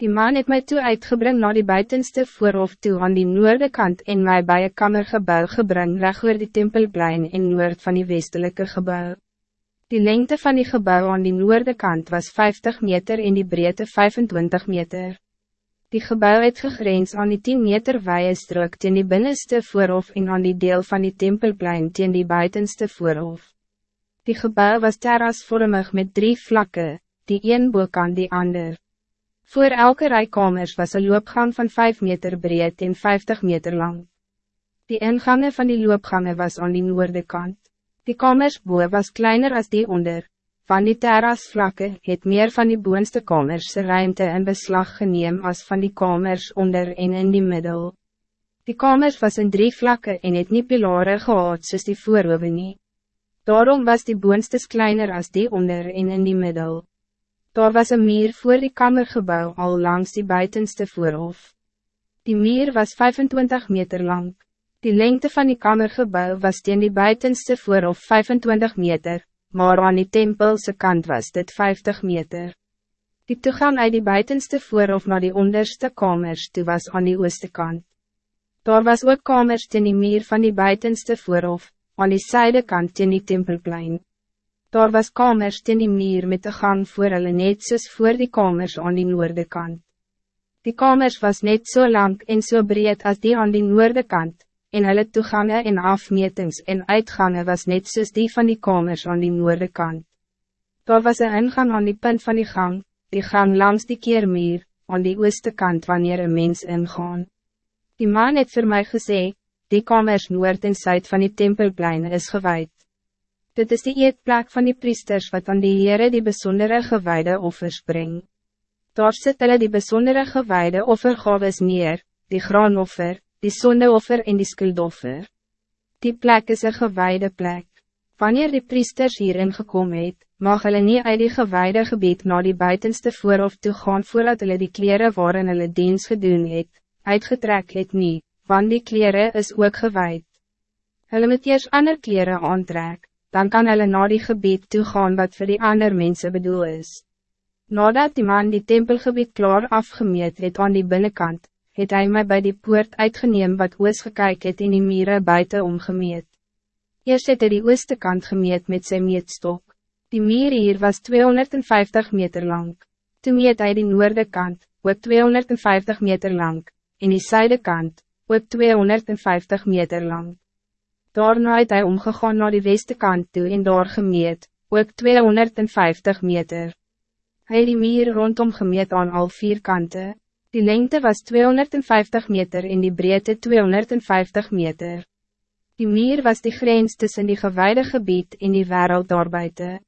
Die man het mij toe uitgebring naar die buitenste voorhof toe aan die noorde kant en mij bij een kamergebouw gebring reg oor die tempelplein in noord van die westelijke gebouw. Die lengte van die gebouw aan die noorde kant was 50 meter en die breedte 25 meter. Die gebouw het gegrens aan die 10 meter wijde strook teen die binnenste voorhof en aan die deel van die tempelplein teen die buitenste voorhof. Die gebouw was terrasvormig met drie vlakken, die een boek aan die ander. Voor elke rij kamers was een loopgang van 5 meter breed en 50 meter lang. Die ingangen van die loopgangen was aan die noorde kant. Die kamers boe was kleiner als die onder. Van die terrasvlakke het meer van die boonste kamers ruimte in beslag geneem als van die kamers onder en in die middel. Die kamers was in drie vlakken en het nie pilare gehad soos die voorhoewe nie. Daarom was die boonstes kleiner als die onder en in die middel. Daar was een muur voor die kamergebouw al langs die buitenste voorhof. Die muur was 25 meter lang. Die lengte van die kamergebouw was teen die buitenste voorhof 25 meter, maar aan die tempelse kant was dit 50 meter. Die toegang uit die buitenste voorhof naar die onderste kamers toe was aan die ooste kant. Daar was ook kamers teen die muur van die buitenste voorhof, aan die zijde kant teen die tempelplein. Daar was kamers teen die muur met de gang voor hulle net soos voor die kamers aan die noorde kant. Die kamers was net zo so lang en zo so breed als die aan die noorde kant, en hulle toegangen en afmetings en uitgangen was net soos die van die kamers aan die noorde kant. Daar was een ingang aan die punt van die gang, die gang langs die keermuur, aan die ooste kant wanneer een mens ingaan. Die man het voor mij gezegd, die kamers noord en zuid van die tempelplein is gewijd. Dit is die eetplek van die priesters wat aan die Heere die besondere gewijde offers bring. Daar sit hulle die besondere gewijde offergaves neer, die graanoffer, die sondeoffer en die skuldoffer. Die plek is een gewijde plek. Wanneer die priesters hierin gekomen het, mag hulle nie uit die gewijde gebied naar die buitenste voorhof toe gaan voordat hulle die kleren waarin hulle diens gedoen het, uitgetrek het nie, want die kleren is ook gewijd. Hulle moet eers ander kleren aantrek dan kan hulle na die gebied toe gaan wat voor die ander mensen bedoel is. Nadat die man die tempelgebied klaar afgemeet het aan die binnenkant, het hij mij bij die poort uitgeneem wat oos gekyk het in die mire buiten omgemeet. Eerst het hy die ooste kant gemeet met zijn meetstok. Die meer hier was 250 meter lang. Toen meet hij die noorde kant, ook 250 meter lang, en die zuide kant, ook 250 meter lang. Daarna het hy omgegaan naar die weste kant toe en daar gemeet, ook 250 meter. Hij het die meer rondom gemeet aan al vier kanten. Die lengte was 250 meter en die breedte 250 meter. Die meer was die grens tussen die gewijde gebied en die wereld daarbuiten.